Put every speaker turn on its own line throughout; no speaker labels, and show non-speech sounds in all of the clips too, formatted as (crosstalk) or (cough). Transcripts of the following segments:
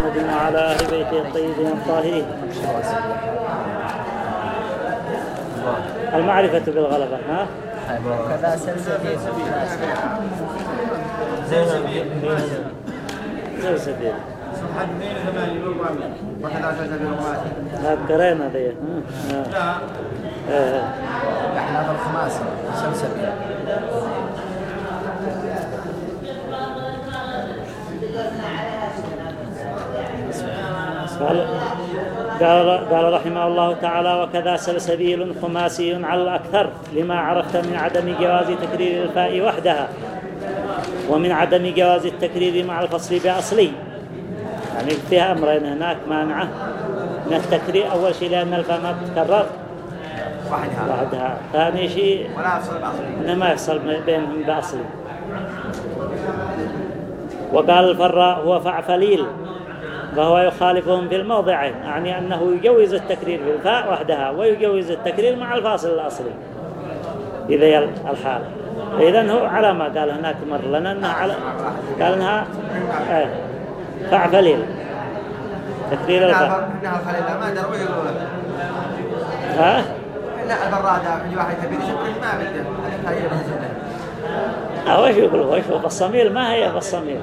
محمد وعلى أهل بيته الطيبين الطاهرين المعرفة بالغلبة ها؟
كذا سلسبيل
سلسبيل
سلسبيل ومائة
هذا قرينا ذي ها؟
لا
آه.
إحنا بالخماسة سلسبيل
قال قال رحمه الله تعالى وكذا سلسبيل خماسي على الأكثر لما عرفت من عدم جواز تكرير الفاء وحدها ومن عدم جواز التكرير مع الفصل بأصلي. يعني فيها أمرين هناك مانعة من التكرير أول شيء لأن الفاء ما تتكرر.
وحدها.
بعدها ثاني شيء
ولا أفصل بأصلي.
ما يحصل بينهم بأصلي. وقال الفراء هو فعفليل فهو يخالفهم في الموضعين يعني أنه يجوز التكرير في الفاء وحدها ويجوز التكرير مع الفاصل الأصلي. إذا يل الحال. إذن هو على ما قال هناك مر لنا أنها على قال أنها آه فعفليل تكرير الفاء.
إنها الخليلة ما دروا يقولوا
ها؟
لا البرادة من واحد كبير يشبه ما بده. الخليلة بنزله
آه، وش يقول؟ وش هو؟ بالصميل ما هي بالصميل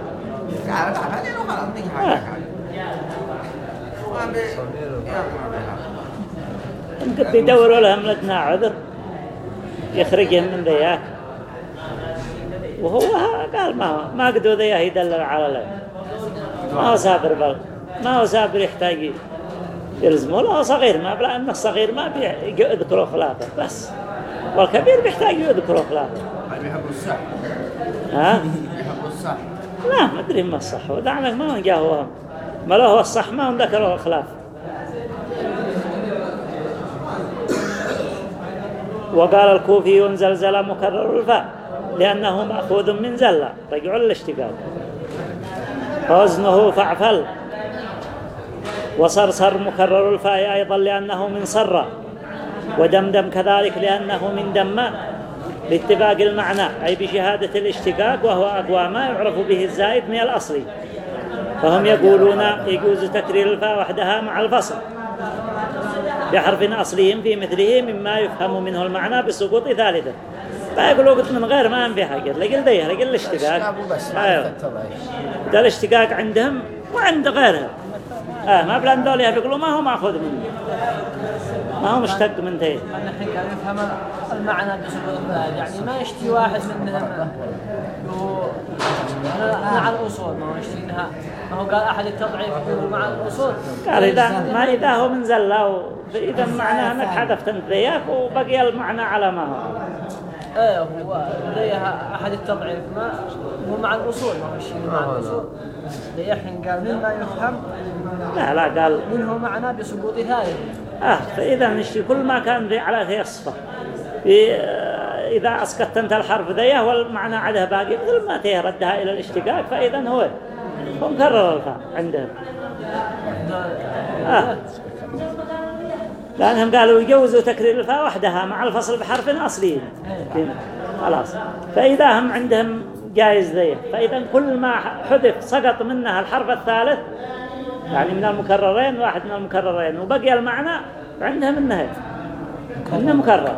يمكن بيدوروا لهم لدنا عذر. يخرجهم من ذياك. وهو قال ما ما قدوا ذياه يدلل على له ما هو سافر بل ما هو سافر يحتاج يلزمه. لا هو صغير ما بلا أنه الصغير ما بيذكروا خلافه بس. والكبير بيحتاج يذكروا خلافه
بيحبوا الصح
ها؟
بيحبوا الصح
لا ما أدري ما الصح ودعمك ما من جاه هو ما له هو الصح ما هم ذكروا الخلاف وقال الكوفي زلزل مكرر الفاء لأنه مأخوذ من زلة رجعوا الاشتقاق. وزنه فعفل. وصرصر مكرر الفاء أيضا لأنه من صر. ودمدم كذلك لأنه من دم. باتفاق المعنى أي بشهادة الاشتقاق وهو أقوى ما يعرف به الزائد من الأصلي. فهم يقولون يجوز تكرير الفاء وحدها مع الفصل بحرف أصلي في مثله مما يفهم منه المعنى بسقوط ثالثة. فيقولوا قلت من غير ما في حاجة لقل ذيه لقل الاشتقاق. أيوه. ده الاشتقاق عندهم وعند غيرهم. آه ما بلان دول يقولوا ما هو مأخوذ منه. ما هو مشتق من ذيه
نحن كان يفهم المعنى بسبب الثاني يعني ما يشتي واحد منهم أنا أنا على الأصول ما هو يشتي إنها ما هو قال أحد التضعيف يقول مع الأصول.
قال إذا ما إذا هو من زلة إذا معناه أنك حذفت انت ذيك وبقي المعنى على ما هو.
إيه هو لديها أحد التضعيف. ما هو مع الأصول ما هو يشتي مع الأصول. ليحين قال مما يفهم.
لا لا قال
منه معنى بسقوط ثالث
آه فإذا نشتي كل ما كان ذي على ذي في آه، إذا أسقطت أنت الحرف ذيه والمعنى عليه باقي مثل ما تيه ردها إلى الاشتقاق فإذا هو هو مكرر الفاء عندهم. آه. لأنهم قالوا يجوزوا تكرير الفاء وحدها مع الفصل بحرف أصلي. خلاص. فإذا هم عندهم جائز ذي فإذا كل ما حذف سقط منها الحرف الثالث يعني من المكررين واحد من المكررين. وبقي المعنى عندهم انه انه مكرر.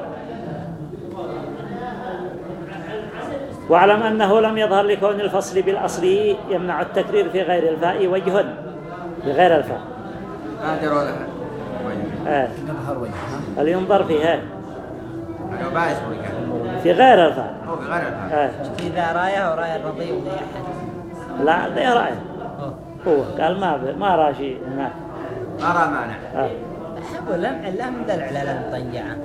واعلم أنه لم يظهر لكون الفصل بالاصلي يمنع التكرير في غير الفاء وجه. بغير الفاء.
ما دروا لها
آه.
نظهر وجهها
اللي ينظر فيها. في غير الفاء.
في غير الحال
آه.
إذا راية وراية الرضيع
لا ذي رأي هو قال ما ب... ما رأى شيء هناك.
ما رأى مانع.
آه.
أحب اللمع اللهم دلع لنا مطيعا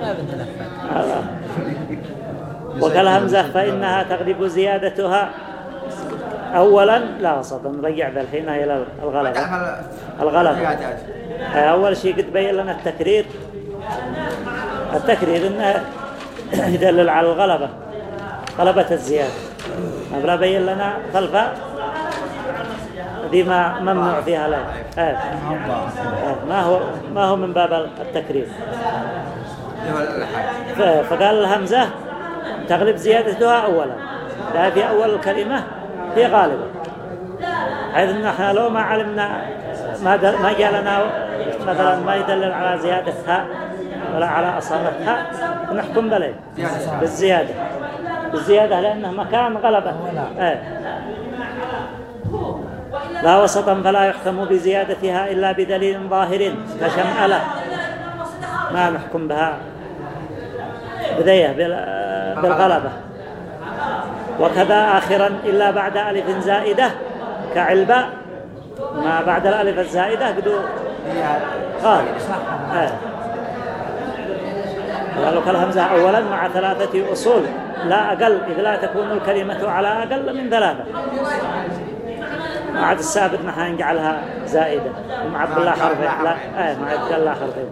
ما بنتلفت
هذا. وكالهمزة فإنها تغلب زيادتها. أولا لا وسطا نرجع ذا الحين إلى الغلبة الغلبة أول شيء قد بين لنا التكرير. التكرير إنه (coughs) يدلل على الغلبة غلبة الزيادة. ما بلا بين لنا خلفة ذي ما ممنوع فيها لا آه. آه. ما هو ما هو من باب ف- فقال الهمزة تغلب زيادتها أولا. لا في أول الكلمة في غالبه حيث إن إحنا لو ما علمنا ما ما جاء لنا مثلا ما يدلل على زيادتها ولا على أصالتها نحكم بليه بالزيادة. بالزيادة لأنه مكان غلبة. إيه لا وسطا فلا يحكم بزيادتها إلا بدليل ظاهر كشمألة ما نحكم بها. بديه بال- بالغلبة. وكذا آخرا إلا بعد ألف زائدة. كعلبة. ما بعد الألف الزائدة قدو قال. آه. قالوا كالهمزة أولا مع ثلاثة أصول. لا أقل إذ لا تكون الكلمة على أقل من ثلاثة. وعد السابق نحن نجعلها زائدة. ومع عبد الله حرفين. لا آه مع عبد الله حرفين.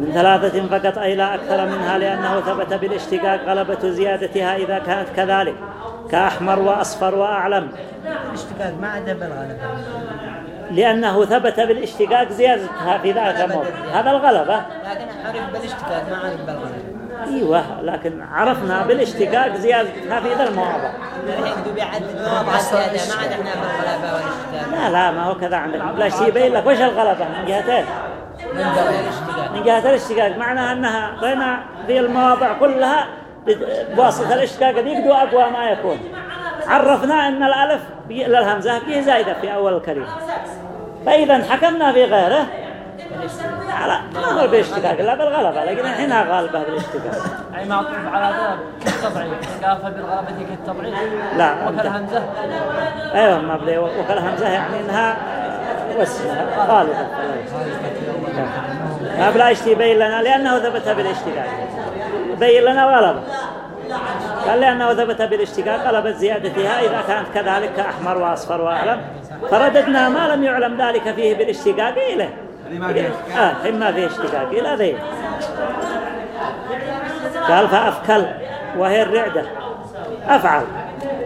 من ثلاثة فقط أي لا أكثر منها لأنه ثبت بالاشتقاق غلبة زيادتها إذا كانت كذلك. كأحمر وأصفر وأعلم.
الاشتقاق ما عدا بالغلبة
لأنه ثبت بالاشتقاق زيادتها في ذلك الموضع هذا الغلبة.
لكن عرف بالاشتقاق ما عرف بالغلبة.
أيوة لكن عرفنا بالاشتقاق زيادتها في ذا المواضع لا لا ما هو كذا عندك. لا شيء يبين لك. وش الغلبة من جهتين.
من
جهة الاشتقاق. معناها أنها بين في المواضع كلها بواسطة الاشتقاق ذيك دو أقوى ما يكون. عرفنا أن الألف للهمزة فيه زائدة في أول الكلمة. فإذا حكمنا في غيره. ما هو بالاشتقاق لا بالغلبة لكن الحين غالبة بالاشتقاق
أي معطوف على ذا كالتضعيف قال فبالغلبة كالتضعيف
لا
وكالهمزة
أيوه ما بدي وكل يعني انها واسمها غالبا ما بلا يبين لنا لأنه ثبت بالاشتقاق يبين لنا غلبه قال لأنه ثبت بالاشتقاق غلبت زيادتها اذا كانت كذلك كاحمر واصفر واعلم فرددنا ما لم يعلم ذلك فيه بالاشتقاق اليه
ما فيه
آه حين ما فيه اشتقاق إلى ذي قال فأفكل وهي الرعدة. أفعل.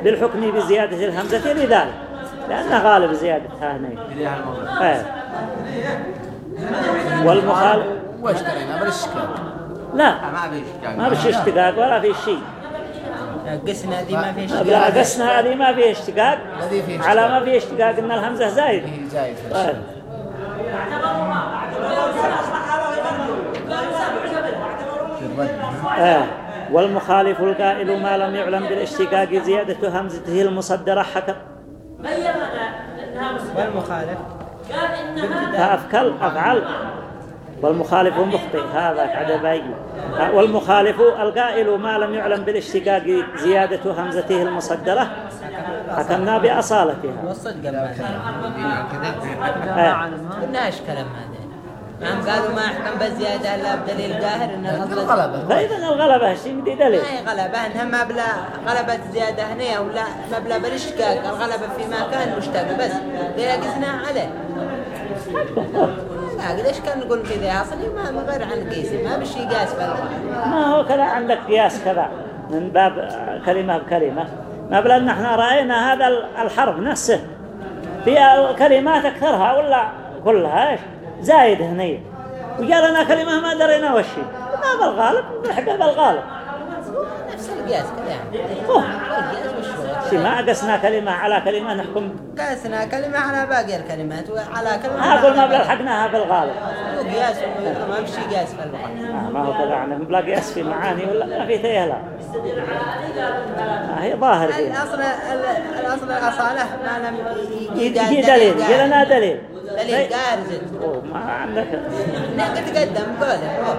بالحكم بزيادة الهمزة لذلك لانها غالب زيادتها هنا. آه. والمخالف
واشترينا بالاشتقاق
لا.
ما في اشتقاق
ما بش إشتقاق ولا في شيء.
قسنا دي ما في
لا قسنا هذه ما فيه
إشتقاق. فيه
على ما فيه إشتقاق إن الهمزة زايد
فيه زايد في
آه. والمخالف القائل ما لم يعلم بالاشتقاق زيادة همزته المصدرة حكم.
والمخالف.
فأفكل أفعل. والمخالف مخطئ. هذا قاعد باقي. والمخالف القائل ما لم يعلم بالاشتقاق زيادة همزته المصدرة حكمنا بأصالتها.
والصدق ما قلناش كلام هذا نعم قالوا ما احكم بزيادة الا بدليل قاهر ان الاصل
الغلبة
فإذا الغلبة شيء بدي دليل.
ما هي غلبة انها ما بلا غلبة زيادة هنا ولا ما بلا بالاشتقاق الغلبة في مكان مشتق بس ليه قسنا عليه لا ليش كان نقول كذا؟ اصلي ما ما غير عن قيسي ما بشي قاس
ما هو كذا عندك قياس كذا من باب كلمة بكلمة. ما بل أن إحنا رأينا هذا الحرف نفسه. في الكلمات أكثرها ولا كلها؟ إيش؟ زايد هني. وجاء لنا كلمة ما درينا وش هي. ما بالغالب نحكي بالغالب.
نفس القياس كذا. يعني
شي ما قسنا كلمة على كلمة نحكم.
قاسنا كلمة على باقي الكلمات وعلى كلمة
أقول ما
على
بلا
باقي.
لحقناها بالغالب
قياس ما بشي قاس بالغلبة
آه، ما هو كذا يعني بلا قياس في معاني ولا ما في تيهلا هي ظاهر
الأصل الأصل الأصالة ما لم
يجي دليل. يجي لنا دليل.
دليل قارزت
أوه، ما عندك.
نقد تقدم قوله.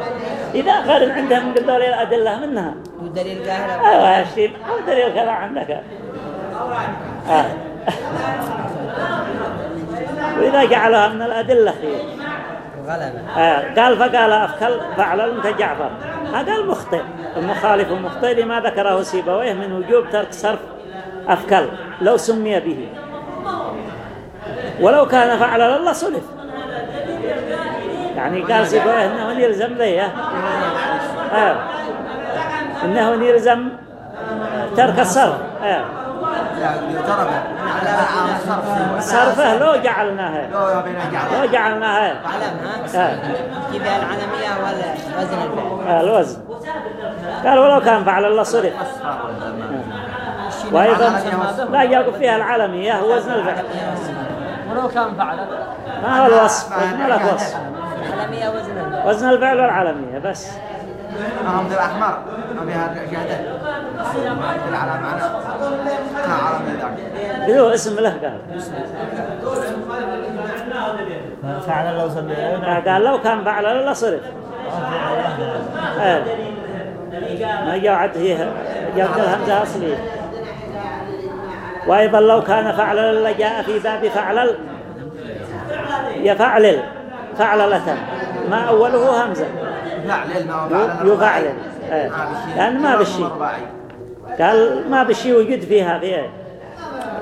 إذا غير عندهم لي الأدلة منها.
ودليل قاهرة
أيوة يا شيخ أو دليل كذا عندك. آه. وإذا جعلها من الأدلة.
غلبة.
آه. قال فقال أفكل فعل كجعفر هذا المخطئ. المخالف المخطئ لما ذكره سيبويه من وجوب ترك صرف أفكل لو سمي به. ولو كان فعل الله صلف يعني قال سيبويه إنه يلزم ذي آه. إنه يلزم ترك الصرف آه. صرفه لو جعلناها
لو
جعلناها
علمها. كذا العلمية ولا وزن الفعل
آه الوزن. قال ولو كان فعل الله صرف وأيضا لا يقف فيها العالمية وزن الفعل.
ولو كان فعل.
ما هو الوصف؟ ما له وصف.
العالمية وزن
وزن الفعل والعالمية بس.
هم ذي الأحمر. ما فيها شهادة على معنا ما عربي ذاك
اسم له قال
فعلا لو صلي
قال لو كان فعل لا صرف. إيه ما جاءت هي جاءت الهمزة أصلية. وأيضا لو كان فعل لجاء في باب فعل يفعلل فعللة ما أوله همزة. إيه لأن ما بالشي قال ما بالشي وجد فيها في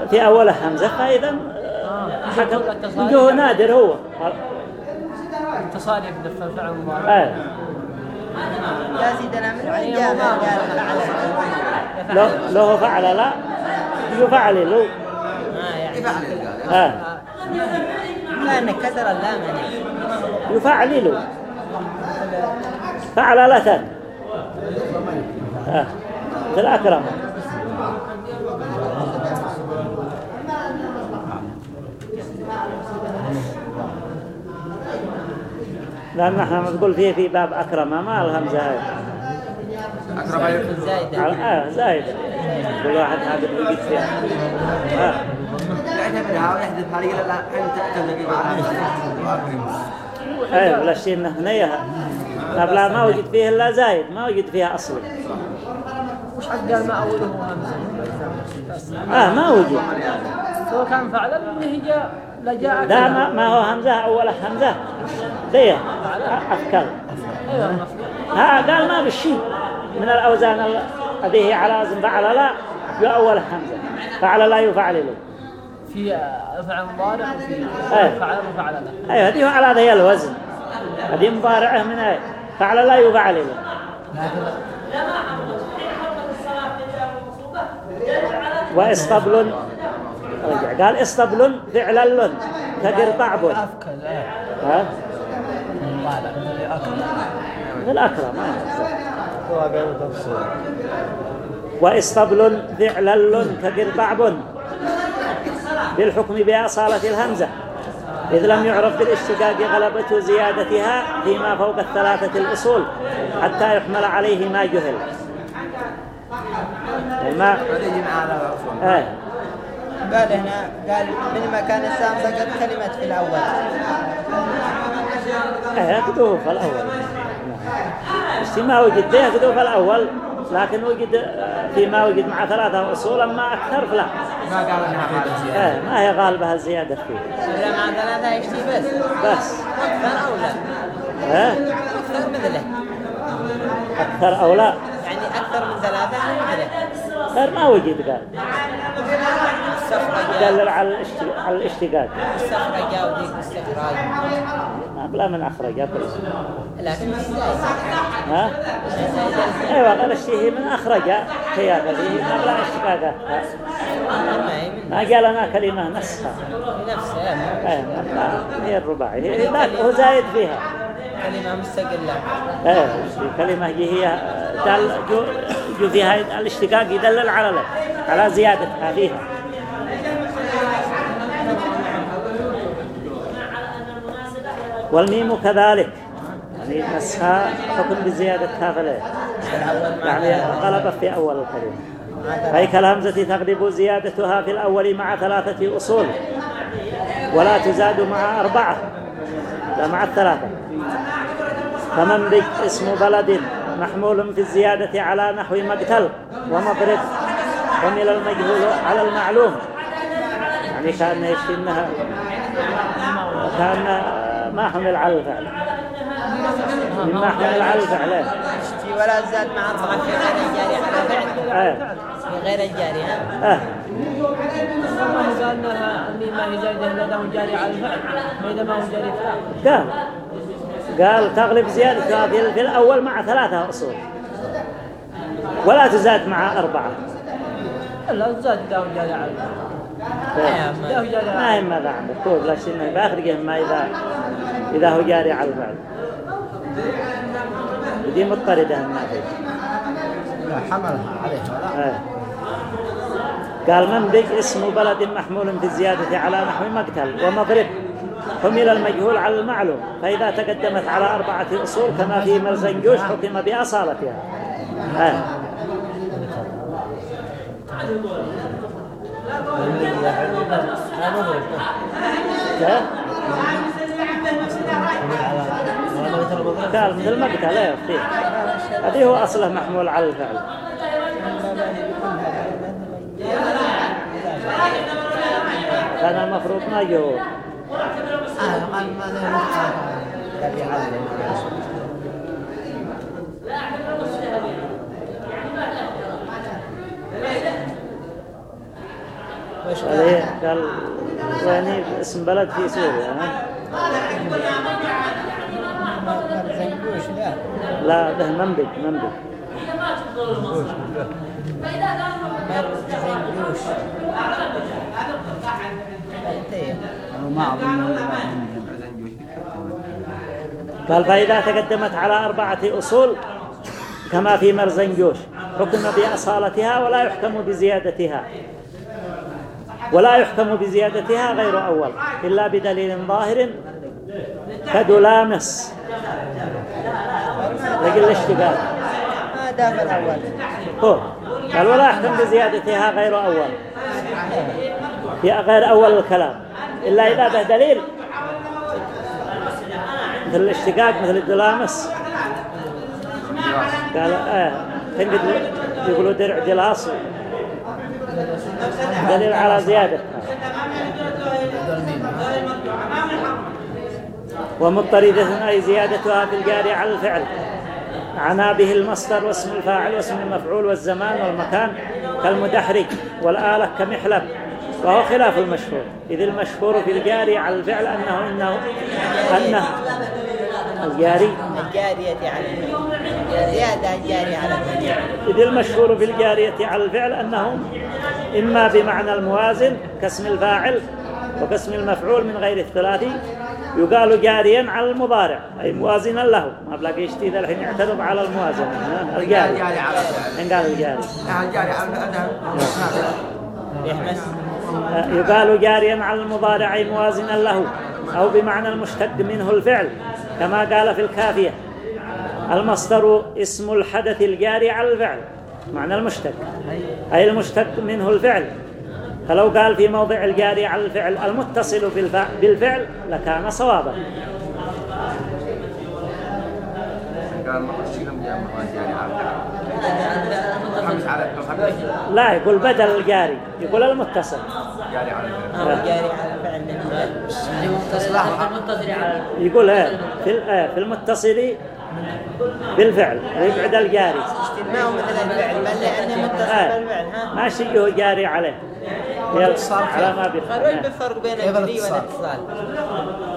في أولها همزة. فإذا حكم. وجوه نادر هو.
تصاريف دفع الفعل المضارع
يا سيدنا من قال
لو لو فعل لا يفعل له.
ما يعني. كان كسر اللام
فعللة آه. في الأكرم. لأن إحنا نقول فيه في باب أكرم. ما الهمزة
أقرب
زايدة
زايدة كل واحد هذا يجد فيها
هذه لا
ولا شيء. انه هنيها قبل ما وجد فيه الا زايد ما وجد فيها اصل
وش حق قال ما أوله همزة
آه ما وجد
سواء كان فعلا اللي هي لجاء
ده ما, ما هو همزه اوله همزه
أيوه المفروض
ها قال ما بالشيء من الأوزان ال- هذه على وزن فعل لا يؤول همزه فعل لا يفعل له
في فعل مضارع وفي
أيوة.
فعل وفعل له.
أيوه هذه على هذا هي الوزن. هذه مضارعة من إيه فعل لا يفعل له وإسطبل. رجع. قال إسطبل فعل لن. كقرطع بن
أفكل إيه
ها؟
اللي أكل
من الأكرم ما.
هو قال تفسير
واسطبل فعل لن كقرطع بن بالحكم بأصالة الهمزة إذ لم يعرف بالاشتقاق غلبة زيادتها فيما فوق الثلاثة الأصول حتى يحمل عليه ما جهل ما آه.
قال هنا قال من مكان السام سقط كلمة في الأول.
يقدوه في الأول. بس ما وجد ده يقدوه في الأول لكن وجد فيما وجد مع ثلاثة أصول أما أكثر فلا
ما قال إنها فعل زيادة.
آه. ما هي غالبة الزيادة فيه.
ولا مع ثلاثة يشتي بس؟
بس.
أكثر أو لا؟
آه.
أكثر مثله.
أكثر أو لا؟
يعني أكثر من ثلاثة مثله.
غير ما وجد قال. دلل على على الاشتقاق.
جاء وديك الاستخراج
ما بلا من أخرج
زايد
ها؟ أيوة قال الشيء من أخرج. هي هذه بلا اشتقاقات
ما
قال أنا كلمة
نفسها
أيه ما هي الرباعي هو زايد فيها.
كلمة مستقلة
إيه الكلمة هي دل جو, جو فيها الاشتقاق يدلل على على زيادتها فيها. والميم كذلك. يعني نسخها حكم بزيادتها فليه يعني غلبت في أول الكلمة. فهي كالهمزة تغلب زيادتها في الأول مع ثلاثة أصول. ولا تزاد مع أربعة. لا مع الثلاثة. بك اسم بلد محمول في الزيادة على نحو مقتل ومضرب حمل المجهول على المعلوم. يعني كأن يشتي انها كأن ما حمل على الفعل مما حمل على الفعل
ولا زاد مع أربعة في غير الجاري على فعل
آه.
في غير الجاري ها؟
آه.
ما قال ما هي جاري على الفعل ما هو جاري
قال قال تغلب زيادتها في الأول مع ثلاثة أصول. ولا تزاد مع أربعة.
الا زاد اذا هو جاري على الفعل اذا هو جاري
ما هي ماذا عندك طول لا شيء ما إذا إذا هو جاري على الفعل دي مضطردة ما
لا حملها عليه ولا
آه. قال منبج اسم بلد محمول في الزيادة على نحو مقتل ومضرب. حمل المجهول على المعلوم. فإذا تقدمت على أربعة أصول كما في مرزنجوش حكم بأصالتها. آه. قال مثل مقتل لا يفتيه هذه هو أصله محمول على الفعل. كان المفروض ما يجوب
آه قال
يعني اسم بلد في سوريا. ها؟
لا
ده
انتهي
ما أظن
قال فإذا تقدمت على أربعة أصول كما في مرزنجوش حكم بأصالتها ولا يحكم بزيادتها. ولا يحكم بزيادتها غير أول إلا بدليل ظاهر كدلامس. لقل الاشتغال
ما دام الأول.
هو قال ولا يحكم بزيادتها غير أول. في غير أول الكلام. إلا إذا به دليل. مثل الاشتقاق مثل الدلامس. قال آه تنقد يقولوا درع دلاص دليل على زيادة. ومضطردة أي زيادتها في الجاري على الفعل. عنا به المصدر واسم الفاعل واسم المفعول والزمان والمكان كالمدحرج والآلة كمحلب وهو خلاف المشهور. إذ المشهور في الجاري على الفعل أنه إنه أنه الجاري.
الجارية على زيادة الجارية على الجميع
إذ المشهور في الجارية على الفعل أنه إما بمعنى الموازن كاسم الفاعل وكاسم المفعول من غير الثلاثي يقال جاريا على المضارع. أي موازنا له. ما بلاقي اشتي الحين يعترض على الموازنة؟ الجاري
الجاري على الفعل.
إن قال الجاري
الجاري على الفعل
يحمس.
يقال جاريا على المضارع أي موازنا له. أو بمعنى المشتق منه الفعل كما قال في الكافية. المصدر اسم الحدث الجاري على الفعل. معنى المشتق. أي المشتق منه الفعل. فلو قال في موضع الجاري على الفعل المتصل بالفع- بالفعل لكان صوابا. لا يقول بدل الجاري يقول المتصل.
جاري على الفعل.
على
يقول إيه في ال- في المتصل بالفعل ويبعد الجاري.
ما هو مثل الفعل؟ بل لأنه متصل
آه.
بالفعل ها؟
ما شيء جاري عليه. على ما
وين بالفرق بين الجري والاتصال.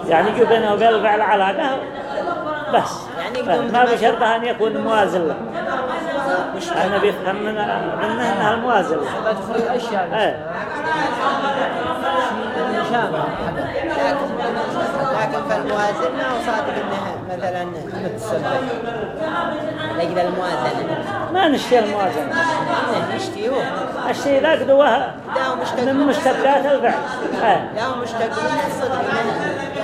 يعني يجي بينه وبين الفعل علاقة بس.
يعني
ما بشرطها أن يكون موازن. له أنا بيفهم من منه أنها الموازن له
تخرج أشياء
إيه.
شامل
لكن لكن فالموازن ما هو صادق انه مثلا متصل لأجل الموازنة.
ما نشتي الموازنة.
يشتي هو
الشيء ذاك دوها
لا هو مشتق
من مشتقات الفعل إيه.
لا هو مشتق من الصدق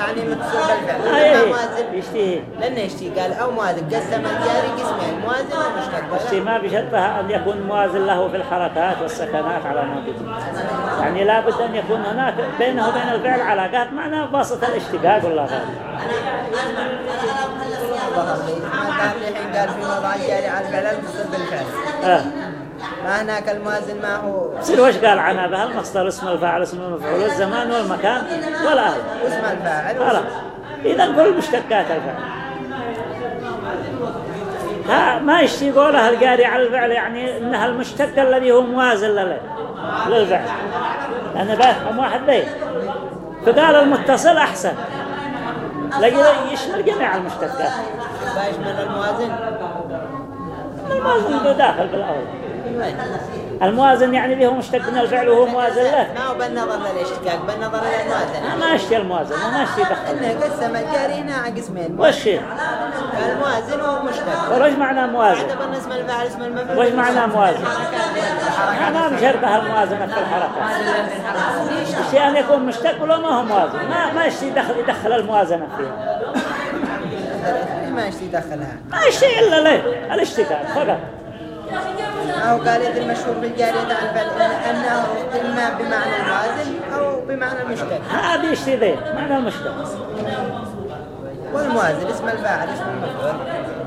يعني متصل بالفعل
أيه
ما
إيه.
موازن.
يشتيه
لأنه يشتي قال أو موازن. قسم الجاري قسمين موازن ومشتق
الشيء ما بشرطها أن يكون موازن له في الحركات والسكنات على ما بدون يعني لابد أن يكون هناك بينه وبين الفعل علاقات معناها باسطة الاشتقاق ولا غير.
قال الحين قال في موضع الجاري على الفعل المتصل بالفعل
آه.
ما هناك الموازن ما هو.
يصير وش قال عنها بها المصدر اسم الفاعل اسم المفعول والزمان والمكان والآل
اسم الفاعل.
خلاص إذا كل مشتقات الفعل ها ما يشتي قولها الجاري على الفعل يعني انها المشتق الذي هو موازن للفعل. أنا بفهم واحد ليه فقال المتصل أحسن. لقي يشمل جميع المشتقات.
بايش من الموازن.
الموازن داخل بالأول.
وين؟
الموازن يعني اللي هو مشتق من الفعل وهو موازن له.
ما هو بالنظر للاشتقاق بالنظر للموازنة
أنا ما اشتي الموازن ما اشتي دخل
إنه قسم الجاري هنا على قسمين.
وش
الموازن هو مشتق.
وش معنى موازن
اعتبرنا اسم الفاعل اسم المفعول.
وش معنى موازن ما مشربها الموازنة في الحركات الشيء أن يكون مشتق ولا ما هو موازن؟ ما ما يشتي يدخل, يدخل الموازنة فيها.
ما يشتي يدخلها
ما يشتي إلا ليه الاشتقاق فقط.
أو قال إذا المشهور بالجارية عن أنه إما بمعنى الموازن أو بمعنى المشتق
هذا يشتي ذي معنى المشتق
والموازن اسم الفاعل اسم المفعول.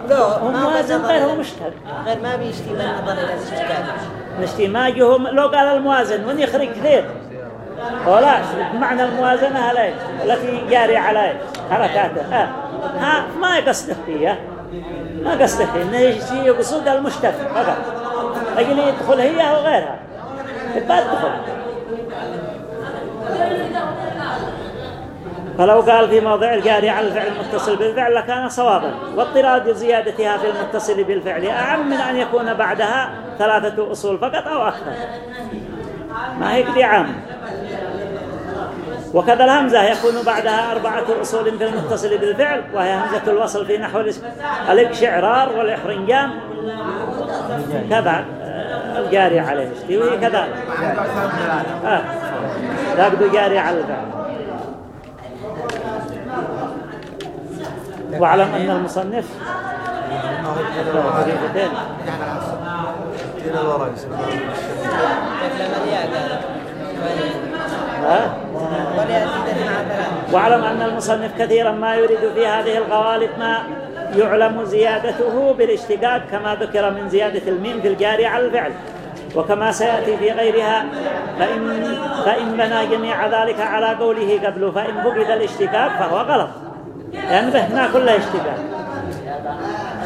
لو
موازن غير هو مشتق
غير ما بيشتي من نظر إلى الاشتقاق
نشتي ما جه لو قال الموازن وين يخرج كثير ولا معنى الموازنة عليه التي جاري عليه حركاته آه. ها ما يقصده فيها. ما قصده فيه إنه يقصد المشتق فقط. أجل يدخل هي أو غيرها؟ تدخل. فلو قال في موضع الجاري على الفعل المتصل بالفعل لكان صوابا واضطراد زيادتها في المتصل بالفعل أعم من أن يكون بعدها ثلاثة أصول فقط أو أكثر. ما هيك دي عام. وكذا الهمزة يكون بعدها أربعة أصول في المتصل بالفعل وهي همزة الوصل في نحو الإقشعرار والإحرنجام كذا. الجاري عليه. وهي كذلك آه. لا جاري على الفعل واعلم أن المصنف واعلم أن المصنف كثيرا ما يريد في هذه الغوالب ما يعلم زيادته بالاشتقاق كما ذكر من زيادة الميم في الجاري على الفعل. وكما سيأتي في غيرها فإن, فإن بنى جميع ذلك على قوله قبل فإن فقد الاشتقاق فهو غلط. لأن به هنا اشتقاق.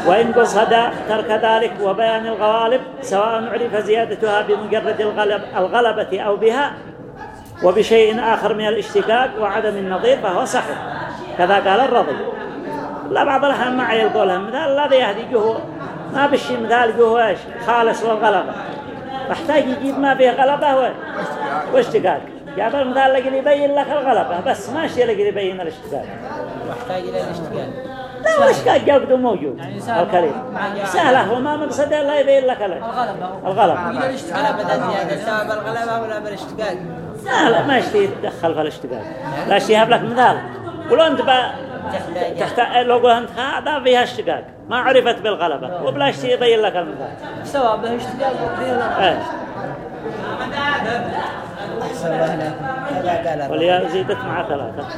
وإن قصد ترك ذلك وبيان الغوالب سواء عرف زيادتها بمجرد الغلب الغلبة أو بها وبشيء آخر من الاشتقاق وعدم النظير فهو صحيح. كذا قال الرضي. لا بعض الأحيان ما لهم مثال الذي يهدي جهو ما بشي مثال جهو إيش؟ خالص والغلبة محتاج يجيب ما فيه غلبة واشتقاق جاب المثال لقي يبين لك الغلبة بس ما شيء لقي يبين الاشتقاق
محتاج إلى الاشتغال.
لا الاشتقاق جوده موجود؟
يعني.
الكريم. سهلة هو ما مقصد إلا يبين لك ال-
الغلبة.
الغلبة.
إلى الاشتغال
غلبة الزيادة سواء بالغلبة ولا بالاشتقاق
لا لا ما يشتي يتدخل في الاشتغال. لا شيء لك مثال. ولو أنت بقى
تحتاج
تحت لو قلت انت هذا فيها اشتقاق. ما عرفت بالغلبة. وبلا شيء يبين لك المثال
سواء به اشتغال وبه
إيه.
أحسن الله.
وليا زيدت مع ثلاثة.